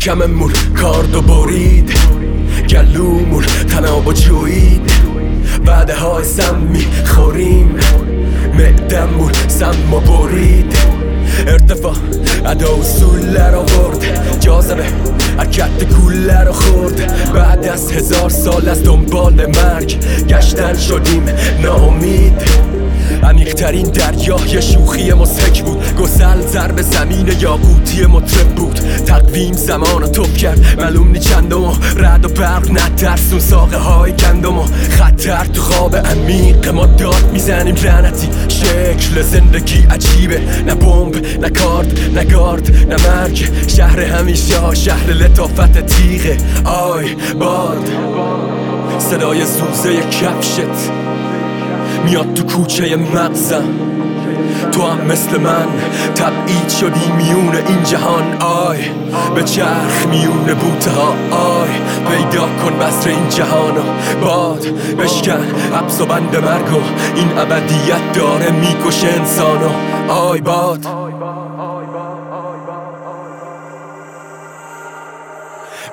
شکممون کاردو برید. گلومون تناب جوید بعد های سم خوریم معدمون سم برید. ارتفاع ادا را برد جاذبه حرکت کوله رو خورد. بعد از هزار سال از دنبال مرگ گشتن شدیم نامید عمیقترین دریای شوخی مسک بود. گسل ضرب زمین یاقوتی مطرب بود. تقویم زمان توب کرد. معلوم نی چندم و رد و برق نترسون ساقه های گندم و خطر تو خواب عمیق ما داد می‌زنیم لعنتی. شکل زندگی عجیبه. نه بمب نه کارد نه گارد نه مرگ. شهر همیشه شهر لطافت تیغه. آی باد صدای زوزه کفشت. میاد تو کوچه مغزم. تو هم مثل من تبعید شدی میون این جهان آی. به چرخ میون بوته ها آی. پیدا کن بسر این جهان باد بشکن حبس و بند مرگ و این ابدیت داره می‌کشه انسانو آی باد.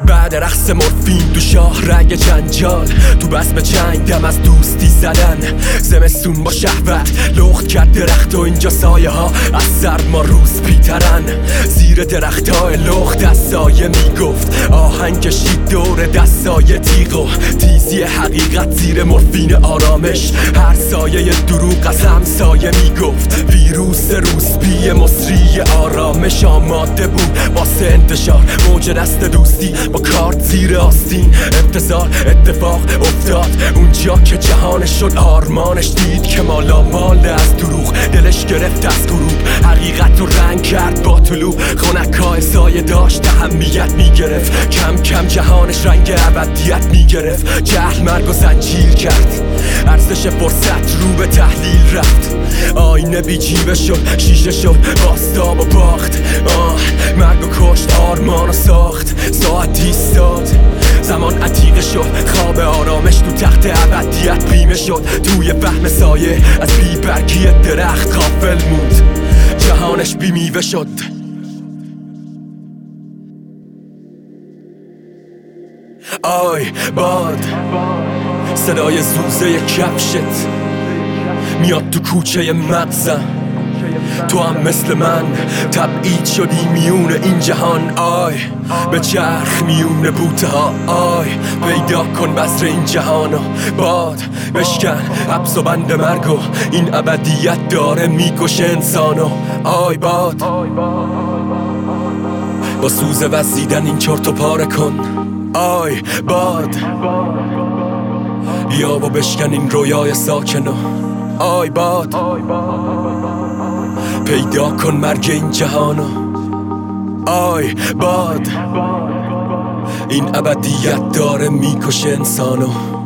بعد رقص مورفین تو شاه رنگ جنجال. تو بسم چنگ دم از دوستی زدن. زمستون با شهوت لخت کرد درخت و اینجا سایه ها از سرما روز پیترن. زیر درخت های لخت از سایه می‌گفت آهنگ کشید دور دستای تیغ و تیزی حقیقت زیر مورفین آرامش. هر سایه دروغ از همسایه می‌گفت ویروس روسبی مصری آرامش. آماده بود. واسه انتشار موج دست دوستی. با کارت زیر آستین. انتظار اتفاق افتاد. اونجا که جهانش شد آرمانش دید که مالا مال از دروغ. دلش گرفت از غروب. حقیقت رو رنگ کرد با طلوع. خونک سایه داشت اهمیت می‌گرفت. کم کم جهانش رنگ ابدیت می‌گرفت. جهل مرگ و زنجیر کرد. ارزش فرصت رو به تحلیل رفت. آینه بی جیبه شد شیشه شد باستاب و باخت. آه مرگ و کشت آرمان و ساخت. ساعت ایستاد. زمان عتیقه شد خواب آرامش تو تخت ابدیت بیمه شد. توی فهم سایه از بی برگی درخت غافل موند. جهانش بی میوه شد. آی باد صدای زوزه کفشت. میاد تو کوچه مغزم تو هم مثل من تبعید شدی میون این جهان آی. به چرخ میون بوته ها آی. پیدا کن بسر این جهانو باد بشکن حبس و بند مرگ و این ابدیت داره می‌کشه انسانو آی باد. با سوز وزیدن این چرت و پاره کن. آی باد. بیا و بشکن این رویای ساکنو. آی باد. پیدا کن مرگ این جهانو. آی باد. این ابدیت داره می‌کشه انسانو.